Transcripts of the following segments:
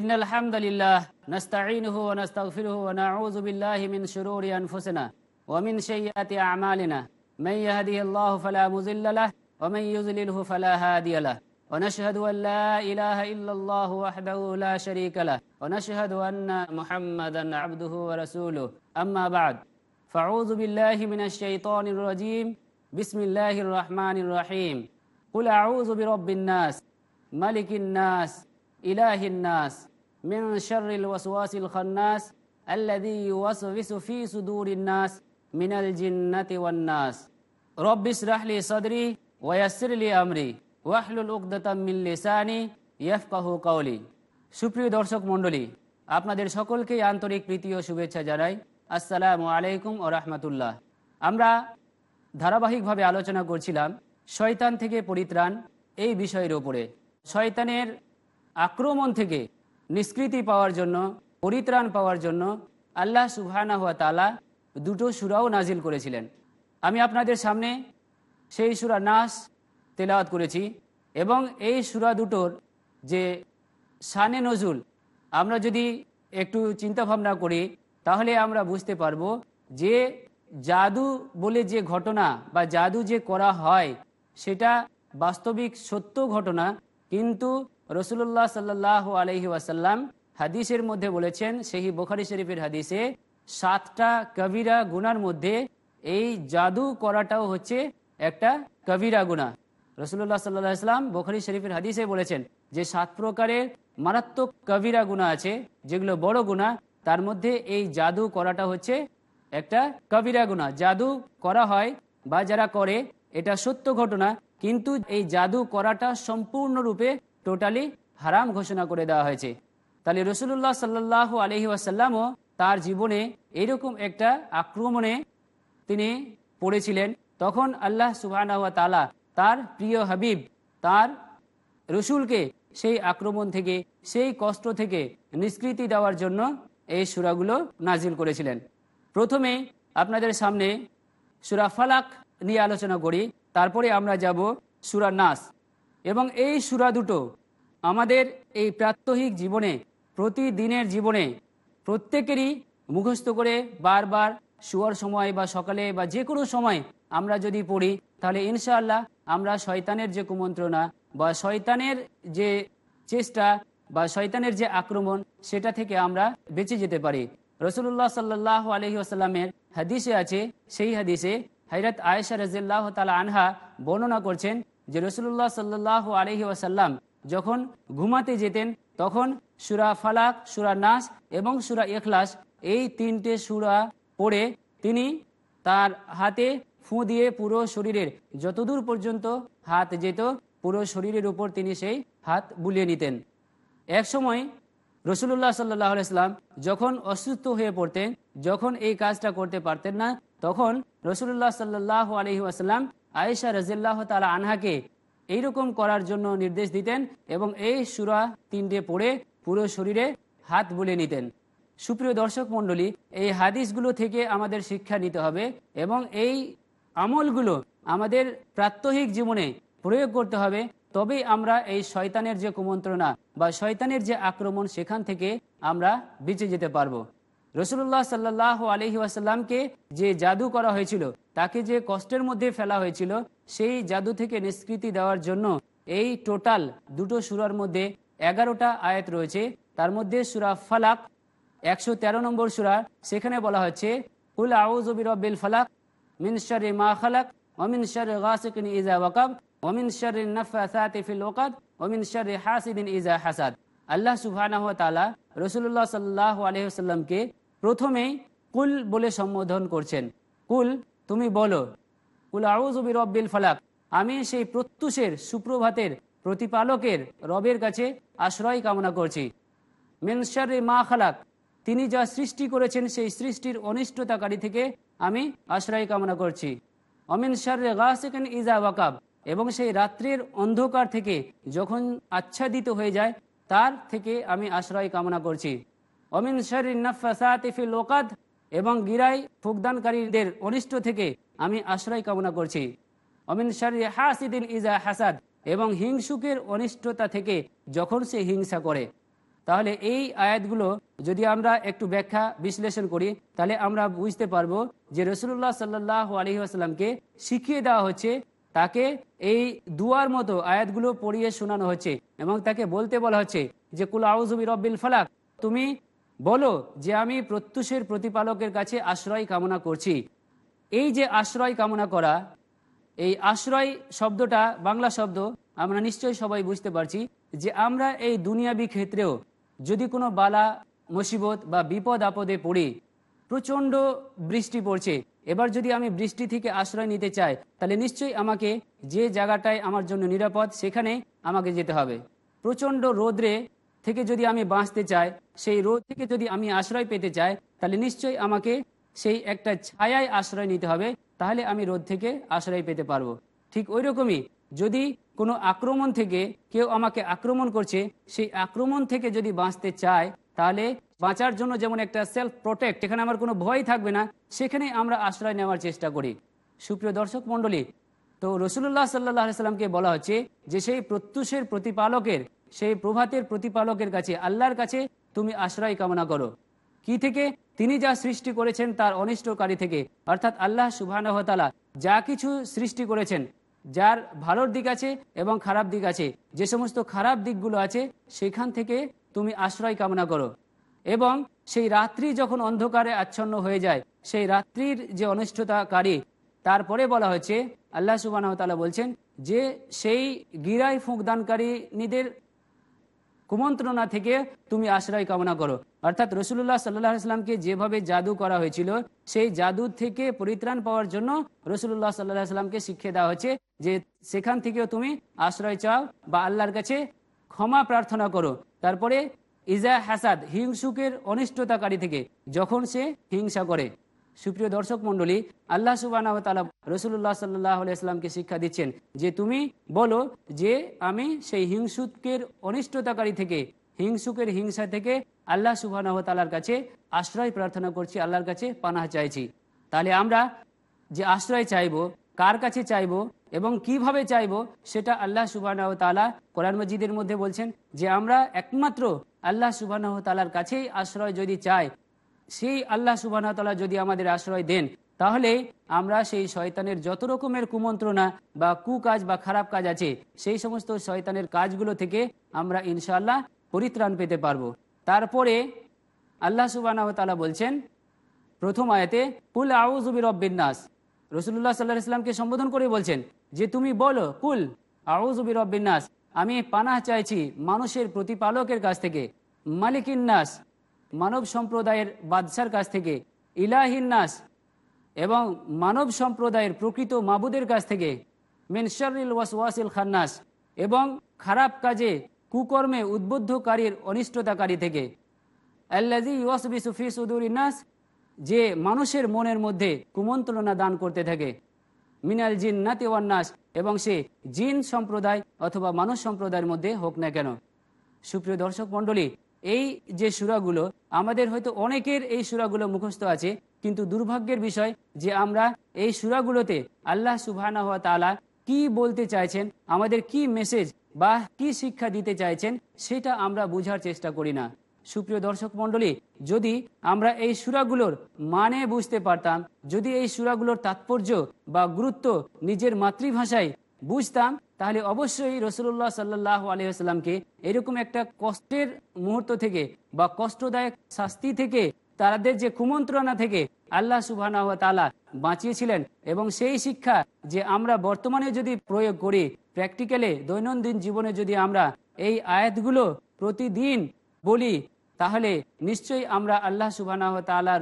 إن الحمد لله نستعينه ونستغفره ونعوذ بالله من شرور أنفسنا ومن سيئات أعمالنا من يهده الله فلا مزل له ومن يزلله فلا هادي له ونشهد أن لا إله إلا الله وحده لا شريك له ونشهد أن محمدا عبده ورسوله أما بعد فاعوذ بالله من الشيطان الرجيم بسم الله الرحمن الرحيم قل أعوذ برب الناس ملك الناس إله الناس من شر الوسواس الخناس الذي يوسوس في صدور الناس من الجنة والناس رب اشرح لي صدري ويسر لي أمري واحلل عقدة من لساني يفقه قولي সুপ্রিয় দর্শক মণ্ডলী আপনাদের সকলকেই আন্তরিক প্রীতি ও শুভেচ্ছা জানাই আসসালামু আলাইকুম ও রহমতুল্লাহ আমরা ধারাবাহিকভাবে আলোচনা করছিলাম শয়তান থেকে পরিত্রাণ এই বিষয়ের ওপরে শয়তানের আক্রমণ থেকে নিষ্কৃতি পাওয়ার জন্য, পরিত্রাণ পাওয়ার জন্য আল্লাহ সুবহানা হুয়া তালা দুটো সুরাও নাজিল করেছিলেন। আমি আপনাদের সামনে সেই সুরা নাস তেলাওয়াত করেছি এবং এই সুরা দুটোর যে সানে নজুল, আমরা যদি একটু চিন্তা ভাবনা করি, তাহলে আমরা বুঝতে পারব যে জাদু বলে যে ঘটনা বা জাদু যে করা হয়, সেটা বাস্তবিক সত্য ঘটনা, কিন্তু রসুল্লাহ সাল্লাহ আলহি ওয়াসাল্লাম হাদিসের মধ্যে বলেছেন, সেই বোখারি শরীফের হাদিসে সাতটা কবিরা গুনার মধ্যে এই জাদু করাটাও হচ্ছে একটা কবিরা গুণা। রসুল্লাহ সাল্লাহ ইসলাম বোখারি শরীফের হাদিসে বলেছেন যে সাত প্রকারের মারাত্মক কবিরা গুণা আছে, যেগুলো বড় গুণা, তার মধ্যে এই জাদু করাটা হচ্ছে একটা কবিরা গুণা। জাদু করা হয় বা যারা করে, এটা সত্য ঘটনা, কিন্তু এই জাদু করাটা সম্পূর্ণরূপে টোটালি হারাম ঘোষণা করে দেওয়া হয়েছে। তাহলে রসুল্লাহ সাল্লাহ আলহি আসাল্লামও তার জীবনে এরকম একটা আক্রমণে তিনি পড়েছিলেন। তখন আল্লাহ সুবাহ তালা তার প্রিয় হাবিব, তার রসুলকে সেই আক্রমণ থেকে, সেই কষ্ট থেকে নিষ্কৃতি দেওয়ার জন্য এই সুরাগুলো নাজিল করেছিলেন। প্রথমে আপনাদের সামনে সুরা ফালাক নিয়ে আলোচনা করি, তারপরে আমরা যাব সুরা নাস। এবং এই সুরা দুটো আমাদের এই প্রাত্যহিক জীবনে, প্রতিদিনের জীবনে প্রত্যেকেরই মুখস্থ করে বারবার শুয়ার সময় বা সকালে বা যে কোনো সময় আমরা যদি পড়ি, তাহলে ইনশাআল্লাহ আমরা শয়তানের যে কুমন্ত্রণা বা শয়তানের যে চেষ্টা বা শয়তানের যে আক্রমণ, সেটা থেকে আমরা বেঁচে যেতে পারি। রসুল্লাহ সাল্লাহ আলহি আসাল্লামের হাদিসে আছে, সেই হাদিসে হাইরত আয়েশা রাজিল্লাহ তালা আনহা বর্ণনা করছেন যে রসুল্লাহ সাল্লাহ আলহি আসাল্লাম যখন ঘুমাতে যেতেন, তখন সুরা ফালাক, সুরা নাস এবং সুরা এখলাস এই তিনটে সুরা পড়ে তিনি তার হাতে ফু দিয়ে পুরো শরীরের যতদূর পর্যন্ত হাত যেত, পুরো শরীরের উপর তিনি সেই হাত বুলিয়ে নিতেন। এক সময় রসুল্লাহ সাল্লাহ আলাইসলাম যখন অসুস্থ হয়ে পড়তেন, যখন এই কাজটা করতে পারতেন না, তখন রসুল্লাহ সাল্লাহ আলহি আসাল্লাম আয়েশা রাজিল্লাহ তালা আনহাকে এইরকম করার জন্য নির্দেশ দিতেন এবং এই সুরা তিনটে পড়ে পুরো শরীরে হাত বুলে নিতেন। সুপ্রিয় দর্শক মণ্ডলী, এই হাদিসগুলো থেকে আমাদের শিক্ষা নিতে হবে এবং এই আমলগুলো আমাদের প্রাত্যহিক জীবনে প্রয়োগ করতে হবে। তবেই আমরা এই শয়তানের যে কুমন্ত্রণা বা শয়তানের যে আক্রমণ সেখান থেকে আমরা বেঁচে যেতে পারব। রসুল্লাহ সাল্লাহ আলহি আসাল্লামকে যে জাদু করা হয়েছিল তাকে যে কষ্টের মধ্যে ফেলা হয়েছিল, সেই জাদু থেকে নিষ্কৃতি দেওয়ার জন্য এই টোটাল দুটো সুরার মধ্যে এগারোটা আয়াত রয়েছে। তার মধ্যে সুরা ফালাক, একশো তেরো নম্বর সুরা, সেখানে বলা হচ্ছে, কুল রব্বিল ফালাক মিন শারি মা খালাক ওমিন শারি গাসিকিন ইজা ওয়াকাব ওমিন শারি নাফাসাতি ফিল ওকাদ ওমিন শারি হাসিদিন ইজা হাসাদ। আল্লাহ সুবহানাহু ওয়া তাআলা রাসূলুল্লাহ সাল্লাল্লাহু আলাইহি প্রথমেই কুল বলে সম্বোধন করছেন। কুল তুমি বলো ফালাক আমি সেই প্রত্যুষের, সুপ্রভাতের, প্রতিপালকের, রবের কাছে আশ্রয় কামনা করছি। মেনসারে মা খালাক, তিনি যা সৃষ্টি করেছেন সেই সৃষ্টির অনিষ্টতাকারী থেকে আমি আশ্রয় কামনা করছি। অমিন শারে গাছেন ইজা ওয়াকাব এবং সেই রাত্রের অন্ধকার থেকে যখন আচ্ছাদিত হয়ে যায়, তার থেকে আমি আশ্রয় কামনা করছি। অমিন শারি নাফাসাতিফিল ওকাদ এবং গিরাই ফুকদানকারীদের অনিষ্ট থেকে আমি আশ্রয় কামনা করছি। অমিন শারি হাসিদিন ইজা হাসাদ এবং হিংসুকের অনিষ্টতা থেকে যখন সে হিংসা করে। তাহলে এই আয়াতগুলো যদি আমরা একটু ব্যাখ্যা বিশ্লেষণ করি, তাহলে আমরা বুঝতে পারব যে রসুল্লাহ সাল্লাহ আলহি আসাল্লামকে শিখিয়ে দেওয়া হচ্ছে, তাকে এই দুয়ার মতো আয়াতগুলো পড়িয়ে শোনানো হচ্ছে এবং তাকে বলতে বলা হচ্ছে যে, কুল আউজুবি রব্বিল ফালাক তুমি বলো যে আমি প্রত্যুষের প্রতিপালকের কাছে আশ্রয় কামনা করছি। এই যে আশ্রয় কামনা করা, এই আশ্রয় শব্দটা বাংলা শব্দ, আমরা নিশ্চয়ই সবাই বুঝতে পারছি যে আমরা এই দুনিয়াবি ক্ষেত্রেও যদি কোনো বালা, মুসিবত বা বিপদ আপদে পড়ি, প্রচণ্ড বৃষ্টি পড়ছে, এবার যদি আমি বৃষ্টি থেকে আশ্রয় নিতে চাই, তাহলে নিশ্চয়ই আমাকে যে জায়গাটায় আমার জন্য নিরাপদ, সেখানে আমাকে যেতে হবে। প্রচণ্ড রোদ্রে থেকে যদি আমি বাঁচতে চাই, সেই রোদ থেকে যদি আমি আশ্রয় পেতে চাই, তাহলে নিশ্চয়ই আমাকে সেই একটা ছায়ায় আশ্রয় নিতে হবে, তাহলে আমি রোদ থেকে আশ্রয় পেতে পারব। ঠিক ওই রকমই যদি কোনো আক্রমণ থেকে কেউ আমাকে আক্রমণ করছে, সেই আক্রমণ থেকে যদি বাঁচতে চায়, তাহলে বাঁচার জন্য যেমন একটা সেলফ প্রোটেক্ট এখানে আমার কোনো ভয় থাকবে না, সেখানে আমরা আশ্রয় নেওয়ার চেষ্টা করি। সুপ্রিয় দর্শক মণ্ডলী, তো রসুল্লাহ সাল্লাহ সাল্লামকে বলা হচ্ছে যে, সেই প্রত্যুষের প্রতিপালকের সেই প্রভাতের প্রতিপালকের কাছে, আল্লাহর কাছে তুমি আশ্রয় কামনা করো। কি থেকে? তিনি যা সৃষ্টি করেছেন তার অনিষ্টকারী থেকে। অর্থাৎ আল্লাহ সুবাহ যা কিছু সৃষ্টি করেছেন, যার ভালোর দিক আছে এবং খারাপ দিক আছে, যে সমস্ত খারাপ দিকগুলো আছে, সেখান থেকে তুমি আশ্রয় কামনা করো। এবং সেই রাত্রি যখন অন্ধকারে আচ্ছন্ন হয়ে যায়, সেই রাত্রির যে অনিষ্টতাকারী, তারপরে বলা হয়েছে, আল্লাহ সুবাহ বলছেন, যে সেই গিরাই ফুঁকদানকারী নিদের কুমন্ত্রণা থেকে তুমি আশ্রয় কামনা করো। অর্থাৎ রসুল্লাহ সাল্লাহ আসলামকে যেভাবে জাদু করা হয়েছিল, সেই জাদু থেকে পরিত্রাণ পাওয়ার জন্য রসুল্লাহ সাল্লাহ সাল্লামকে শিখিয়ে দেওয়া হচ্ছে যে সেখান থেকেও তুমি আশ্রয় চাও বা আল্লাহর কাছে ক্ষমা প্রার্থনা করো। তারপরে, ইজা হাসাদ হিংসুকের অনিষ্টতাকারী থেকে, যখন সে হিংসা করে। সুপ্রিয় দর্শক মন্ডলী আল্লাহ সুবাহ রসুল্লাহ সাল্লাহামকে শিক্ষা দিচ্ছেন যে তুমি বলো যে আমি সেই হিংসুকের অনিষ্টতাকারী থেকে, হিংসুকের হিংসা থেকে আল্লাহ সুবাহ তালার কাছে আশ্রয় প্রার্থনা করছি, আল্লাহর কাছে পানাহ চাইছি। তাহলে আমরা যে আশ্রয় চাইব, কার কাছে চাইব এবং কীভাবে চাইব, সেটা আল্লাহ সুবাহ তালা কোরআন মজিদের মধ্যে বলছেন যে আমরা একমাত্র আল্লাহ সুবাহ তালার কাছেই আশ্রয় যদি চাই সেই আল্লাহ সুবাহ তালা যদি আমাদের আশ্রয় দেন, তাহলে আমরা সেই শয়তানের যত রকমের কুমন্ত্রণা বা কুকাজ বা খারাপ কাজ আছে, সেই সমস্ত শয়তানের কাজগুলো থেকে আমরা ইনশাল্লাহ পরিত্রাণ পেতে পারব। তারপরে আল্লাহ সুবাহ তালা বলছেন, প্রথম আয়াতে, কুল আউজুবির রব্বিনাস রসুল্লাহ সাল্লাহ ইসলামকে সম্বোধন করে বলছেন যে, তুমি বলো, কুল আউজুবির রব্বিনাস আমি পানাহ চাইছি মানুষের প্রতিপালকের কাছ থেকে মালিকিন্নাস মানব সম্প্রদায়ের বাদশার কাছ থেকে ইলাহিন্নাস এবং মানব সম্প্রদায়ের প্রকৃত মাবুদের কাছ থেকে মেনশারিল ওয়াসওয়াসিল খান্নাস এবং খারাপ কাজে, কুকর্মে উদ্বুদ্ধকারীর অনিষ্টতাকারী থেকে। আল্লাজি ওয়াসবি সুফি সুদুর ইনাস যে মানুষের মনের মধ্যে কুমন্ত্রণা দান করতে থাকে। মিনাল জিন নাতি ওয়ান্নাস এবং সে জিন সম্প্রদায় অথবা মানুষ সম্প্রদায়ের মধ্যে হোক না কেন। সুপ্রিয় দর্শক মণ্ডলী এই যে সুরাগুলো, আমাদের হয়তো অনেকের এই সুরাগুলো মুখস্থ আছে, কিন্তু দুর্ভাগ্যের বিষয় যে আমরা এই সুরাগুলোতে আল্লাহ সুবাহানা হওয়া তালা কি বলতে চাইছেন, আমাদের কি মেসেজ বা কি শিক্ষা দিতে চাইছেন, সেটা আমরা বুঝার চেষ্টা করি না। সুপ্রিয় দর্শক মন্ডলী যদি আমরা এই সুরাগুলোর মানে বুঝতে পারতাম, যদি এই সুরাগুলোর তাৎপর্য বা গুরুত্ব নিজের মাতৃভাষায় বুঝতাম তাহলে অবশ্যই রসুল্লাহ সাল্লাহ আলহিহাস্লামকে এরকম একটা কষ্টের মুহূর্ত থেকে বা কষ্টদায়ক শাস্তি থেকে তাদের যে কুমন্ত্রণা থেকে আল্লাহ সুবাহ তালা বাঁচিয়েছিলেন এবং সেই শিক্ষা যে আমরা বর্তমানে যদি প্রয়োগ করি প্র্যাকটিক্যালে দৈনন্দিন জীবনে যদি আমরা এই আয়াতগুলো প্রতিদিন বলি তাহলে নিশ্চয়ই আমরা আল্লাহ সুবাহ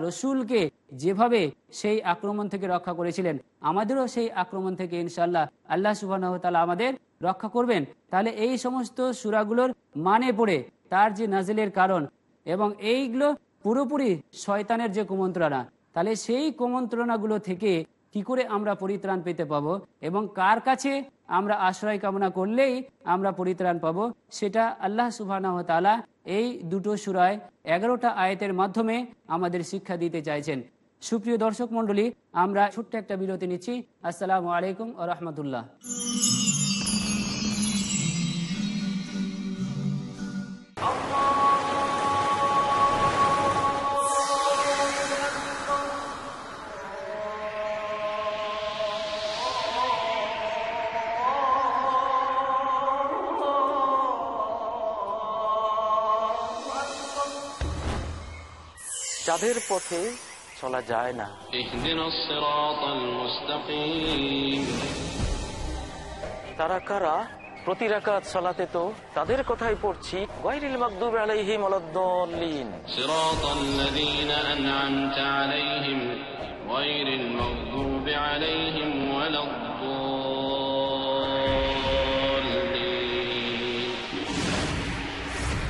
রসুলকে যেভাবে সেই আক্রমণ থেকে রক্ষা করেছিলেন, আমাদেরও সেই আক্রমণ থেকে ইনশাল্লাহ আল্লাহ সুবাহ আমাদের রক্ষা করবেন। তাহলে এই সমস্ত সুরাগুলোর মানে পড়ে তার যে নাজিলের কারণ এবং এইগুলো পুরোপুরি শয়তানের যে কুমন্ত্রণা, তাহলে সেই কুমন্ত্রণাগুলো থেকে কি করে আমরা পরিত্রাণ পেতে পাবো এবং কার কাছে আমরা আশ্রয় কামনা করলেই আমরা পরিত্রাণ পাবো, সেটা আল্লাহ সুবাহ এই দুটো সুরায় এগারোটা আয়তের মাধ্যমে আমাদের শিক্ষা দিতে চাইছেন। সুপ্রিয় দর্শক মন্ডলী আমরা ছোট্ট একটা বিরতি নিচ্ছি। আসসালামু আলাইকুম আ রহমতুল্লাহ। যাদের পথে চলা যায় না। তারা কারা? প্রতি রাকাত সালাতে তো তাদের কথাই পড়ছি। গায়রিল মাগদুব আলাইহিম আলাদ-দাল্লিন সিরাতাল্লাযীনা আন'আমতা আলাইহিম গায়রিল মাগদুব আলাইহিম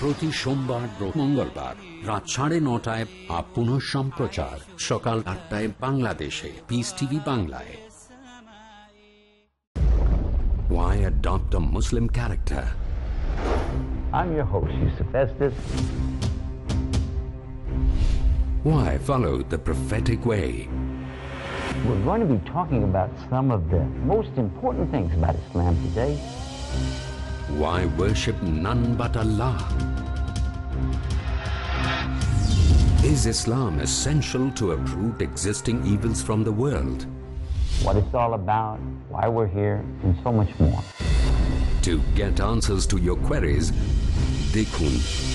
প্রতি সোমবার ও মঙ্গলবার রাত সাড়ে নটায় বা পুনঃ সম্প্রচার সকাল আটটায় বাংলাদেশে পিস টিভি বাংলায় Why adopt a Muslim character? I'm your host, Yusuf Estes. Why follow the prophetic way? We're going to be talking about some of the most important things about Islam today. Why worship none but Allah? Is Islam essential to uproot existing evils from the world? What it's all about, why we're here, and so much more. To get answers to your queries, দেখুন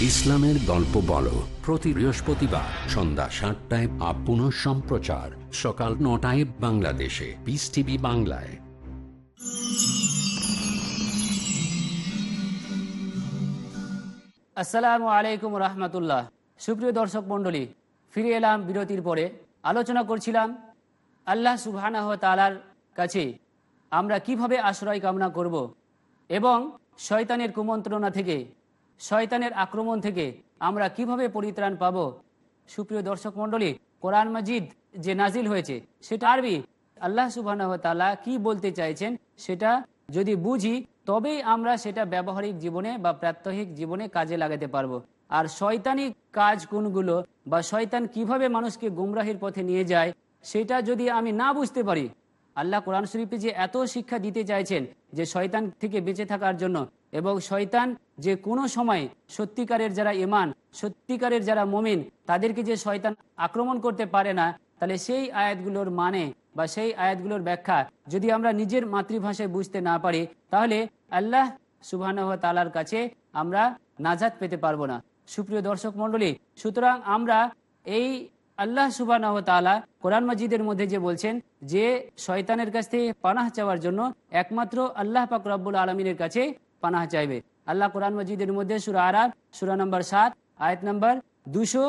ইসলামের গল্প বলো প্রতি বৃহস্পতিবার সন্ধ্যা সাতটায় up পুনঃ সম্প্রচার সকাল নটায় বাংলাদেশে পিস টিভি বাংলায় আসসালামু আলাইকুম রহমতুল্লাহ। সুপ্রিয় দর্শক মণ্ডলী, ফিরে এলাম বিরতির পরে। আলোচনা করছিলাম আল্লাহ সুবহানাহ তালার কাছে, আমরা কীভাবে আশ্রয় কামনা করব। এবং শয়তানের কুমন্ত্রণা থেকে, শয়তানের আক্রমণ থেকে আমরা কীভাবে পরিত্রাণ পাব? সুপ্রিয় দর্শক মণ্ডলী, কোরআন মাজিদ যে নাজিল হয়েছে, সেটা আরবি। আল্লাহ সুবাহ তালা কি বলতে চাইছেন, সেটা যদি বুঝি তবেই আমরা সেটা ব্যবহারিক জীবনে বা প্রাত্যহিক জীবনে কাজে লাগাতে পারব। আর শয়তানি কাজ কোনগুলো বা শয়তান কীভাবে মানুষকে গুমরাহির পথে নিয়ে যায়, সেটা যদি আমি না বুঝতে পারি, আল্লাহ কোরআন শরীফে যে এত শিক্ষা দিতে চাইছেন যে শয়তান থেকে বেঁচে থাকার জন্য এবং শয়তান যে কোনো সময় সত্যিকারের যারা ইমান সত্যিকারের যারা মমিন, তাদেরকে যে শয়তান আক্রমণ করতে পারে না তাহলে সেই আয়াতগুলোর মানে বা সেই আয়াতগুলোর ব্যাখ্যা যদি আমরা নিজের মাতৃভাষায় বুঝতে না পারি, তাহলে আল্লাহ সুবাহ তালার কাছে আমরা নাজাত পেতে পারব না। সুপ্রিয় দর্শক মণ্ডলী, সুতরাং আমরা এই আল্লাহ সুবাহ তালা কোরআন মজিদের মধ্যে যে বলছেন যে শয়তানের কাছ থেকে পানাহ চাওয়ার জন্য একমাত্র আল্লাহ পাক রব্বুল আলমিনের কাছে পানাহ চাইবে। আল্লাহ কোরআন মজিদের মধ্যে সুরা আরাব সুরা নম্বর সাত, আয়াত নম্বর দুশো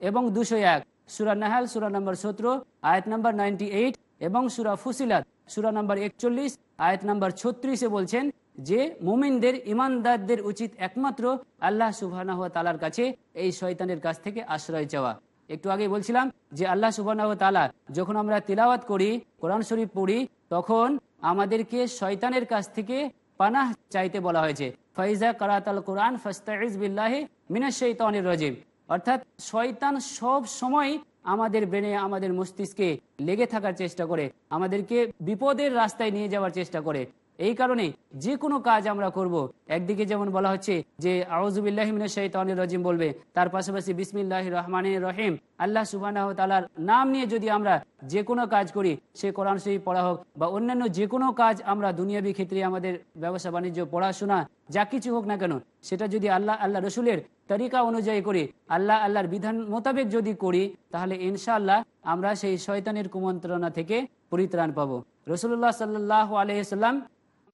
এবং দুশো এক। সুরা নাহাল, সুরা নম্বর সতেরো, আয়াত নম্বর নাইনটি এইট এবং সুরা ফুসিলাত। সুরা নম্বর একচল্লিশ, আয়াত নম্বর ছত্রিশে বলছেন যে, মুমিনদের, ইমানদারদের উচিত একমাত্র আল্লাহ সুবাহ তালার কাছে এই শয়তানের কাছ থেকে আশ্রয় চাওয়া। একটু আগে বলছিলাম যে, আল্লাহ সুবাহ তালা যখন আমরা তিলাওয়াত করি, কোরআন শরীফ পড়ি, তখন আমাদেরকে শয়তানের কাছ থেকে পানাহ চাইতে বলা হয়েছে। ফাইজা কারাতাল কোরআন ফাস্তাইজ বিল্লাহি মিনাশ শৈতানির রাজিম। অর্থাৎ শয়তান সব সময় আমাদের ব্রেনে, আমাদের মস্তিষ্কে লেগে থাকার চেষ্টা করে, আমাদেরকে বিপদের রাস্তায় নিয়ে যাওয়ার চেষ্টা করে। এই কারণে যে কোনো কাজ আমরা করব। একদিকে যেমন বলা হচ্ছে যে আউজুবিল্লাহিমিন শৈতানির রাজিম বলবে, তার পাশাপাশি বিসমিল্লাহ রহমান রহিম। আল্লাহ সুবাহ তালার নাম নিয়ে যদি আমরা যে কোনো কাজ করি, সে কোরআন শরীফ পড়া হোক বা অন্যান্য যে কোনো কাজ আমরা দুনিয়াবি ক্ষেত্রে আমাদের ব্যবসা, বাণিজ্য, পড়াশোনা, যা কিছু হোক না কেন, সেটা যদি আল্লাহ আল্লাহ রসুলের তরিকা অনুযায়ী করি, আল্লাহ, আল্লাহর বিধান মোতাবেক যদি করি, তাহলে ইনশাআল্লাহ আমরা সেই শয়তানের কুমন্ত্রণা থেকে পরিত্রাণ পাবো। রসুল্লাহ সাল্লাহ আলহিসাল্লাম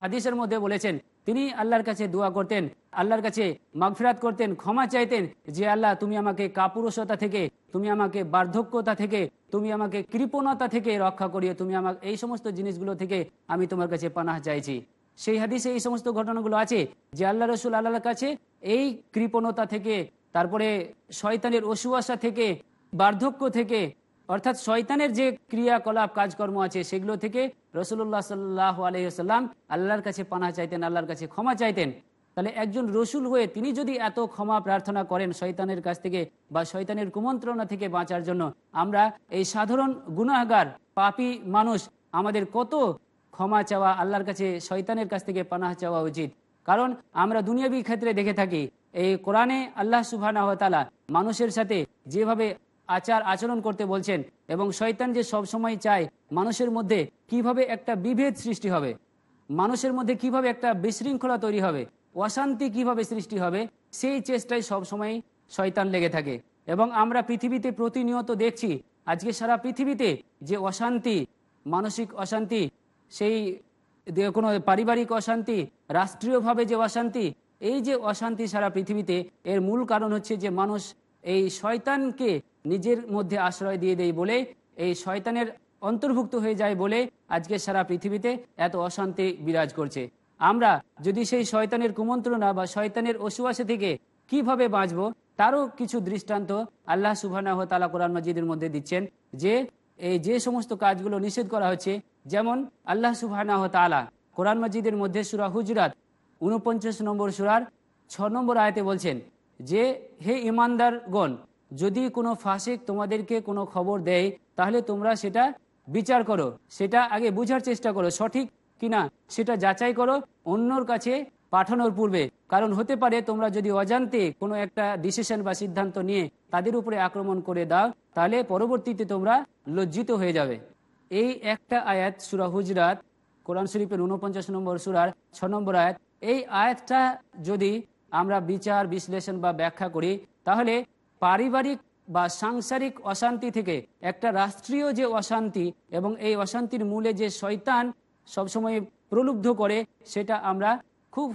হাদিসের মধ্যে বলেছেন, তিনি আল্লাহর কাছে দোয়া করতেন, আল্লাহর কাছে মাগফিরাত করতেন, ক্ষমা চাইতেন যে, আল্লাহ, তুমি আমাকে কাপুরুষতা থেকে, তুমি আমাকে বার্ধক্যতা থেকে, তুমি আমাকে কৃপণতা থেকে রক্ষা করিয়ে, তুমি আমাকে এই সমস্ত জিনিসগুলো থেকে আমি তোমার কাছে পানাহ চাইছি। সেই হাদিসে এই সমস্ত ঘটনাগুলো আছে যে, আল্লাহ রসুল আল্লাহর কাছে এই কৃপণতা থেকে, তারপরে শয়তানের অসুয়াশা থেকে, বার্ধক্য থেকে অর্থাৎ শয়তানের যে ক্রিয়াকলাপ, কাজকর্ম আছে, সেগুলো থেকে রসুল্লাহ সাল্লাহ আলহিহাল্লাম আল্লাহর কাছে পানা চাইতেন, আল্লাহর কাছে ক্ষমা চাইতেন। তাহলে একজন রসুল হয়ে তিনি যদি এত ক্ষমা প্রার্থনা করেন শয়তানের কাছ থেকে বা শয়তানের কুমন্ত্রণা থেকে বাঁচার জন্য, আমরা এই সাধারণ গুনাহগার, পাপি মানুষ, আমাদের কত ক্ষমা চাওয়া, আল্লাহর কাছে শয়তানের কাছ থেকে পানাহ চাওয়া উচিত। কারণ আমরা দুনিয়াবি ক্ষেত্রে দেখে থাকি, এই কোরআনে আল্লাহ সুবাহ মানুষের সাথে যেভাবে আচার আচরণ করতে বলছেন এবং শয়তান যে সব সময় চায় মানুষের মধ্যে কীভাবে একটা বিভেদ সৃষ্টি হবে, মানুষের মধ্যে কীভাবে একটা বিশৃঙ্খলা তৈরি হবে, অশান্তি কীভাবে সৃষ্টি হবে, সেই চেষ্টায় সব সময় শয়তান লেগে থাকে। এবং আমরা পৃথিবীতে প্রতিনিয়ত দেখছি, আজকে সারা পৃথিবীতে যে অশান্তি, মানসিক অশান্তি, সেই কোনো পারিবারিক অশান্তি, রাষ্ট্রীয়ভাবে যে অশান্তি, এই যে অশান্তি সারা পৃথিবীতে, এর মূল কারণ হচ্ছে যে মানুষ এই শয়তানকে নিজের মধ্যে আশ্রয় দিয়ে দেয় বলে, এই শয়তানের অন্তর্ভুক্ত হয়ে যায় বলে আজকে সারা পৃথিবীতে এত অশান্তি বিরাজ করছে। আমরা যদি সেই শয়তানের কুমন্ত্রণা বা শয়তানের অসুয়াশে থেকে কীভাবে বাঁচবো, তারও কিছু দৃষ্টান্ত আল্লাহ সুবাহ তালা কোরআন মজিদের মধ্যে দিচ্ছেন যে, এই যে সমস্ত কাজগুলো নিষেধ করা হচ্ছে, যেমন আল্লাহ সুবাহ তালা কোরআন মজিদের মধ্যে সুরা হুজরাত উনপঞ্চাশ নম্বর সুরার ছ নম্বর আয়তে বলছেন যে, হে ইমানদারগণ যদি কোনো ফাসিক তোমাদেরকে কোনো খবর দেয়, তাহলে তোমরা সেটা বিচার করো। সেটা আগে বুঝার চেষ্টা করো, সঠিক কিনা সেটা যাচাই করো, অন্যর কাছে পাঠানোর পূর্বে। কারণ হতে পারে তোমরা যদি অজান্তে কোনো একটা ডিসিশন বা সিদ্ধান্ত নিয়ে তাদের উপরে আক্রমণ করে দাও, তাহলে পরবর্তীতে তোমরা লজ্জিত হয়ে যাবে। এই একটা আয়াত সুরা হুজরাত, কোরআন শরীফের উনপঞ্চাশ নম্বর সুরার ছ নম্বর আয়াত, এই আয়াতটা যদি আমরা বিচার, বিশ্লেষণ বা ব্যাখ্যা করি, তাহলে পারিবারিক বা সাংসারিক অশান্তি থেকে একটা রাষ্ট্রীয় যে অশান্তি এবং এই অশান্তির মূলে যে শয়তান সবসময় প্রলুব্ধ করে, সেটা আমরা খুব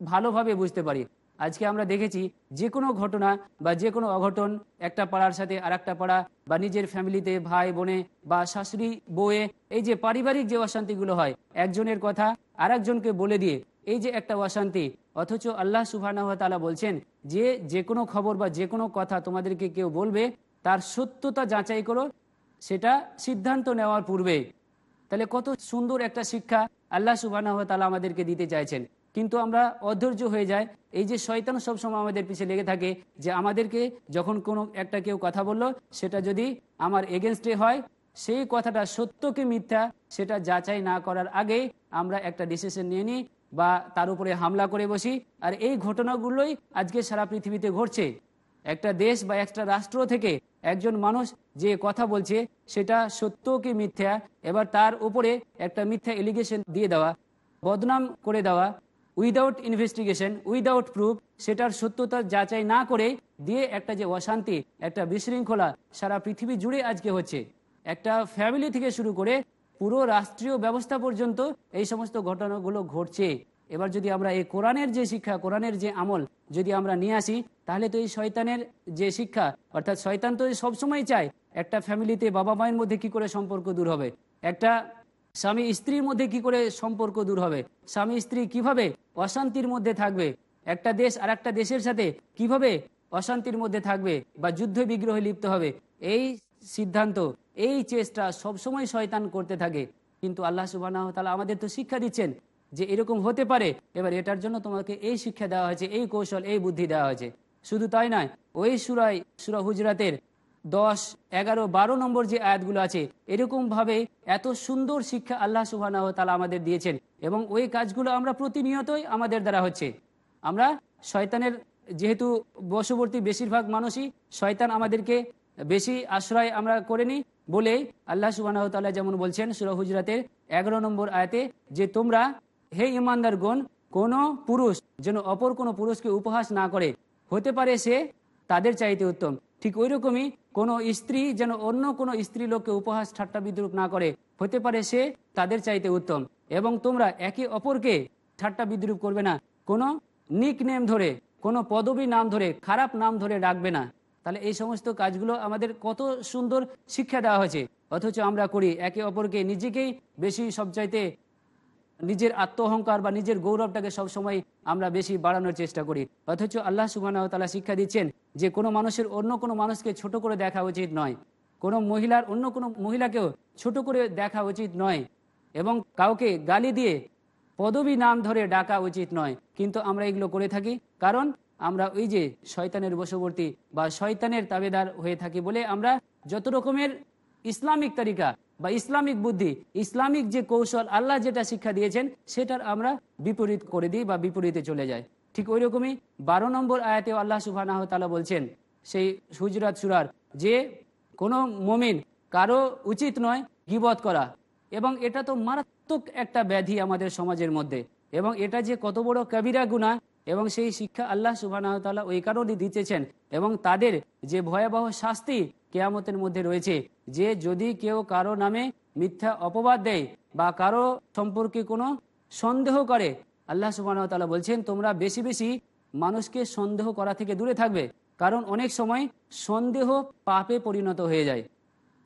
ভালোভাবে বুঝতে পারি। আজকে আমরা দেখেছি যে কোনো ঘটনা বা যে কোনো অঘটন, একটা পাড়ার সাথে আর একটা পাড়া বা নিজের ফ্যামিলিতে ভাই, বোনে বা শাশুড়ি, বউয়ে, এই যে পারিবারিক যে অশান্তিগুলো হয়, একজনের কথা আর বলে দিয়ে এই যে একটা অশান্তি, অথচ আল্লাহ সুবাহ তালা বলছেন, যে যে কোনো খবর বা যে কোনো কথা তোমাদেরকে কেউ বলবে, তার সত্যতা যাচাই করো, সেটা সিদ্ধান্ত নেওয়ার পূর্বে। তাহলে কত সুন্দর একটা শিক্ষা আল্লাহ সুবাহ আমাদেরকে দিতে চাইছেন। কিন্তু আমরা অধৈর্য হয়ে যায় এই যে শয়তান সবসময় আমাদের পিছিয়ে লেগে থাকে, যে আমাদেরকে যখন কোনো একটা কেউ কথা বলল, সেটা যদি আমার এগেনস্টে হয়, সেই কথাটা সত্যকে মিথ্যা, সেটা যাচাই না করার আগে আমরা একটা ডিসিশন নিয়ে নিই বা তার উপরে হামলা করে বসি। আর এই ঘটনাগুলোই আজকে সারা পৃথিবীতে ঘটছে। একটা দেশ বা একটা রাষ্ট্র থেকে একজন মানুষ যে কথা বলছে, সেটা সত্য কি মিথ্যা, এবার তার উপরে একটা মিথ্যা এলিগেশন দিয়ে দেওয়া, বদনাম করে দেওয়া উইদাউট ইনভেস্টিগেশন উইদাউট প্রুফ সেটার সত্যতা যাচাই না করে দিয়ে একটা যে অশান্তি, একটা বিশৃঙ্খলা সারা পৃথিবী জুড়ে আজকে হচ্ছে। একটা ফ্যামিলি থেকে শুরু করে পুরো রাষ্ট্রীয় ব্যবস্থা পর্যন্ত এই সমস্ত ঘটনাগুলো ঘটছে। এবার যদি আমরা এই কোরআনের যে শিক্ষা, কোরআনের যে আমল যদি আমরা নিয়ে আসি, তাহলে তো এই শয়তানের যে শিক্ষা, অর্থাৎ শয়তান তো সবসময় চায় একটা ফ্যামিলিতে বাবা মায়ের মধ্যে কি করে সম্পর্ক দূর হবে? একটা স্বামী স্ত্রীর মধ্যে কি করে সম্পর্ক দূর হবে? স্বামী স্ত্রী কীভাবে অশান্তির মধ্যে থাকবে? একটা দেশ আর একটা দেশের সাথে কীভাবে অশান্তির মধ্যে থাকবে বা যুদ্ধ বিগ্রহে লিপ্ত হবে? এই সিদ্ধান্ত, এই চেষ্টা সবসময় শয়তান করতে থাকে। কিন্তু আল্লাহ সুবাহ তালা আমাদের তো শিক্ষা দিচ্ছেন যে এরকম হতে পারে। এবার এটার জন্য তোমাকে এই শিক্ষা দেওয়া হয়েছে, এই কৌশল, এই বুদ্ধি দেওয়া হয়েছে। শুধু তাই নয়, ওই সুরাই সুরা হুজরাতের দশ, এগারো, বারো নম্বর যে আয়াতগুলো আছে এরকম ভাবে এত সুন্দর শিক্ষা আল্লাহ সুবাহ তালা আমাদের দিয়েছেন এবং ওই কাজগুলো আমরা প্রতিনিয়তই আমাদের দ্বারা হচ্ছে। আমরা শয়তানের যেহেতু বশবর্তী বেশিরভাগ মানুষই শয়তান আমাদেরকে বেশি আশ্রয় আমরা করে নিই বলে আল্লাহ সুবাহ যেমন বলছেন সুরা হুজরাতের এগারো নম্বর আয়াতে যে তোমরা হে ইমানদার গণ কোনো পুরুষ যেন অপর কোনো পুরুষকে উপহাস না করে, হতে পারে সে তাদের চাইতে উত্তম। ঠিক ওই রকমই কোনো স্ত্রী যেন অন্য কোনো স্ত্রী লোককে উপহাস ঠাট্টা বিদ্রুপ না করে, হতে পারে সে তাদের চাইতে উত্তম। এবং তোমরা একে অপরকে ঠাট্টা বিদ্রুপ করবে না। কোনো নিক নেম ধরে, কোনো পদবী নাম ধরে, খারাপ নাম ধরে ডাকবে না। তাহলে এই সমস্ত কাজগুলো আমাদের কত সুন্দর শিক্ষা দেওয়া হয়েছে। অথচ আমরা করি, একে অপরকে নিজেকেই বেশি সবচাইতে নিজের আত্মহংকার বা নিজের গৌরবটাকে সবসময় আমরা বেশি বাড়ানোর চেষ্টা করি। অথচ আল্লাহ সুবাহ তালা শিক্ষা দিচ্ছেন যে, কোনো মানুষের অন্য কোনো মানুষকে ছোট করে দেখা উচিত নয়। কোনো মহিলার অন্য কোনো মহিলাকেও ছোট করে দেখা উচিত নয় এবং কাউকে গালি দিয়ে পদবী নাম ধরে ডাকা উচিত নয়। কিন্তু আমরা এগুলো করে থাকি, কারণ আমরা ওই যে শয়তানের বশবর্তী বা শয়তানের তাবেদার হয়ে থাকি বলে আমরা যত রকমের ইসলামিক তরিকা বা ইসলামিক বুদ্ধি, ইসলামিক যে কৌশল আল্লাহ যেটা শিক্ষা দিয়েছেন, সেটার আমরা বিপরীত করে দিই বা বিপরীতে চলে যাই। ঠিক ওই রকমই বারো নম্বর আয়াতে আল্লাহ সুবাহ তালা বলছেন, সেই হুজরাত সুরার, যে কোনো মমিন কারও উচিত নয় গিবত করা এবং এটা তো মারাত্মক একটা ব্যাধি আমাদের সমাজের মধ্যে এবং এটা যে কত বড় কবিরা গুণা এবং সেই শিক্ষা আল্লাহ সুবাহ তাল্লাহ ওই কারণে দিতেছেন এবং তাদের যে ভয়াবহ শাস্তি কেয়ামতের মধ্যে রয়েছে, যে যদি কেউ কারও নামে মিথ্যা অপবাদ দেয় বা কারও সম্পর্কে কোনো সন্দেহ করে, আল্লাহ সুবাহ তাল্লাহ বলছেন, তোমরা বেশি বেশি মানুষকে সন্দেহ করা থেকে দূরে থাকবে, কারণ অনেক সময় সন্দেহ পাপে পরিণত হয়ে যায়।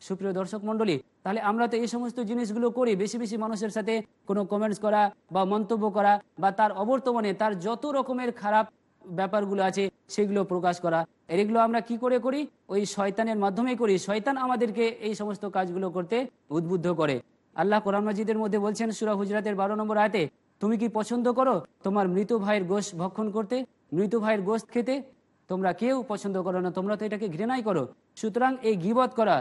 সুপ্রিয় দর্শক মন্ডলী তাহলে আমরা তো এই সমস্ত জিনিসগুলো করি, বেশি বেশি মানুষের সাথে কোনো কমেন্টস করা বা মন্তব্য করা বা তার অবর্তমানে তার যত রকমের খারাপ ব্যাপারগুলো আছে সেগুলো প্রকাশ করা। এগুলো আমরা কি করে করি? ওই শয়তানের মাধ্যমে করি। শয়তান আমাদেরকে এই সমস্ত কাজগুলো করতে উদ্বুদ্ধ করে। আল্লাহ কোরআন মজিদের মধ্যে বলছেন, সুরা হুজরাতের বারো নম্বর আয়তে, তুমি কি পছন্দ করো তোমার মৃত ভাইয়ের গোশ ভক্ষণ করতে? মৃত ভাইয়ের গোশ খেতে? তোমরা কেউ পছন্দ করো না, তোমরা তো এটাকে ঘৃণাই করো। সুতরাং এই গিবত করা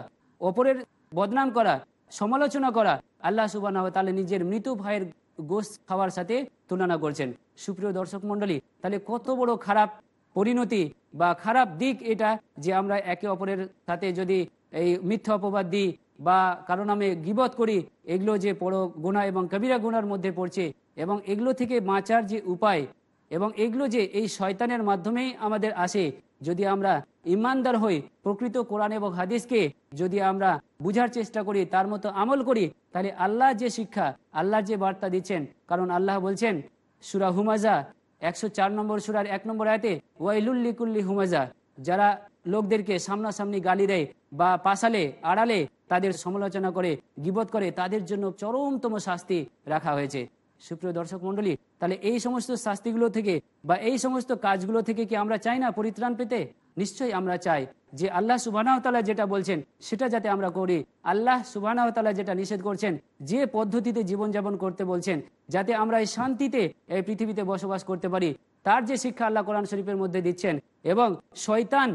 অপরের বদনাম করা, সমালোচনা করা, আল্লাহ সুবাহ তাহলে নিজের মৃত ভাইয়ের গোস খাওয়ার সাথে তুলনা করছেন। সুপ্রিয় দর্শক মন্ডলী তাহলে কত বড় খারাপ পরিণতি বা খারাপ দিক এটা যে আমরা একে অপরের সাথে যদি এই মিথ্যা অপবাদ দিই বা কারও নামে গিবত করি, এগুলো যে বড় গুণা এবং কবিরা গুণার মধ্যে পড়ছে এবং এগুলো থেকে বাঁচার যে উপায় এবং এগুলো যে এই শয়তানের মাধ্যমেই আমাদের আসে যদি আমরা ইমানদার হই, প্রকৃত কোরআন এবং হাদিসকে যদি আমরা বুঝার চেষ্টা করি, তার মতো আমল করি, তাহলে আল্লাহ যে শিক্ষা, আল্লাহ যে বার্তা দিচ্ছেন। কারণ আল্লাহ বলছেন, সুরা হুমাজা একশো চার নম্বর সুরার এক নম্বর আয়তে ওয়াইলুল্লিকুল্লি হুমাজা যারা লোকদেরকে সামনাসামনি গালি দেয় বা পাশালে, আড়ালে তাদের সমালোচনা করে, গিবত করে, তাদের জন্য চরমতম শাস্তি রাখা হয়েছে। সুপ্রিয় দর্শক মন্ডলী তাহলে এই সমস্ত শাস্তিগুলো থেকে বা এই সমস্ত কাজগুলো থেকে কি আমরা চাই না পরিত্রাণ পেতে? নিশ্চয়ই আমরা চাই যে আল্লাহ সুবাহতালা যেটা বলছেন, সেটা যাতে আমরা করি। আল্লাহ সুবাহতালা যেটা নিষেধ করছেন, যে পদ্ধতিতে জীবনযাপন করতে বলছেন, যাতে আমরা এই শান্তিতে এই পৃথিবীতে বসবাস করতে পারি, তার যে শিক্ষা আল্লাহ কোরআন শরীফের মধ্যে দিচ্ছেন এবং শয়তান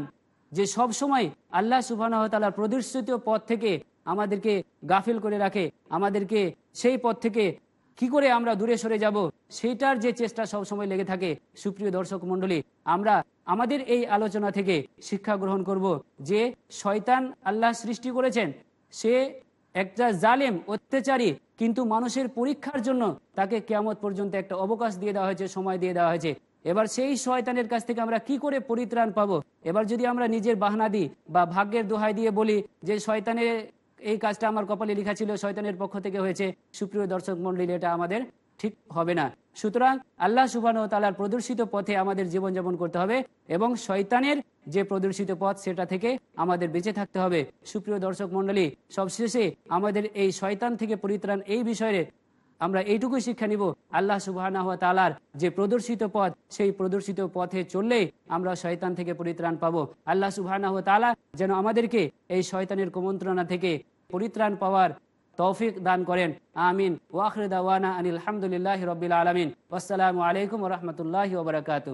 যে সব সময় আল্লাহ সুবাহতালার প্রদর্শিত পথ থেকে আমাদেরকে গাফিল করে রাখে, আমাদেরকে সেই পথ থেকে কি করে আমরা দূরে সরে যাব? সেইটার যে চেষ্টা সব সময় লেগে থাকে, সুপ্রিয় দর্শক মন্ডলী আমরা আমাদের এই আলোচনা থেকে শিক্ষা গ্রহণ করব যে শয়তান আল্লাহ সৃষ্টি করেছেন। সে একটা জালেম, অত্যাচারী, কিন্তু মানুষের পরীক্ষার জন্য তাকে কেয়ামত পর্যন্ত একটা অবকাশ দিয়ে দেওয়া হয়েছে, সময় দিয়ে দেওয়া হয়েছে। এবার সেই শয়তানের কাছ থেকে আমরা কি করে পরিত্রাণ পাবো? এবার যদি আমরা নিজের বাহানা দিই বা ভাগ্যের দোহাই দিয়ে বলি যে শয়তানের এই কাজটা আমার কপালে লেখা ছিল শয়তানের পক্ষ থেকে হয়েছে। সুপ্রিয় দর্শক মন্ডলী এটা আমাদের ঠিক হবে না। সুতরাং আল্লাহ সুবাহ তালার প্রদর্শিত পথে আমাদের জীবনযাপন করতে হবে এবং শয়তানের যে প্রদর্শিত পথ, সেটা থেকে আমাদের বেঁচে থাকতে হবে। সুপ্রিয় দর্শক মন্ডলী সবশেষে আমাদের এই শয়তান থেকে পরিত্রাণ এই বিষয়ে আমরা এইটুকুই শিক্ষা নিব। আল্লাহ সুবাহ তালার যে প্রদর্শিত পথ, সেই প্রদর্শিত পথে চললেই আমরা শয়তান থেকে পরিত্রাণ পাবো। আল্লাহ সুবাহ তালা যেন আমাদেরকে এই শয়তানের কুমন্ত্রণা থেকে পরিত্রাণ পাওয়ার তৌফিক দান করেন। আমিন। ওয়াখরে দাওয়ানা আনিল আলহামদুলিল্লাহ রবিল আলমিন। আসসালামু আলাইকুম রহমতুল্লাহ ওবরাকাতু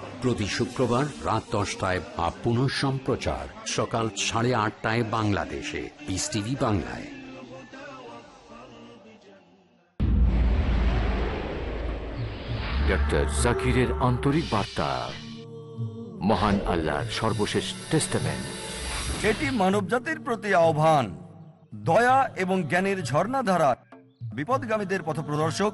প্রতি শুক্রবার রাত দশটায় বা পুনঃ সম্প্রচার সকাল সাড়ে আটটায় বাংলাদেশে। পিস টিভি বাংলায়। ডক্টর জাকিরের আন্তরিক বার্তা। মহান আল্লাহর সর্বশেষ টেস্টামেন্ট এটি মানবজাতির প্রতি আহ্বান। দয়া এবং জ্ঞানের ঝর্ণাধারা বিপদগামীদের পথপ্রদর্শক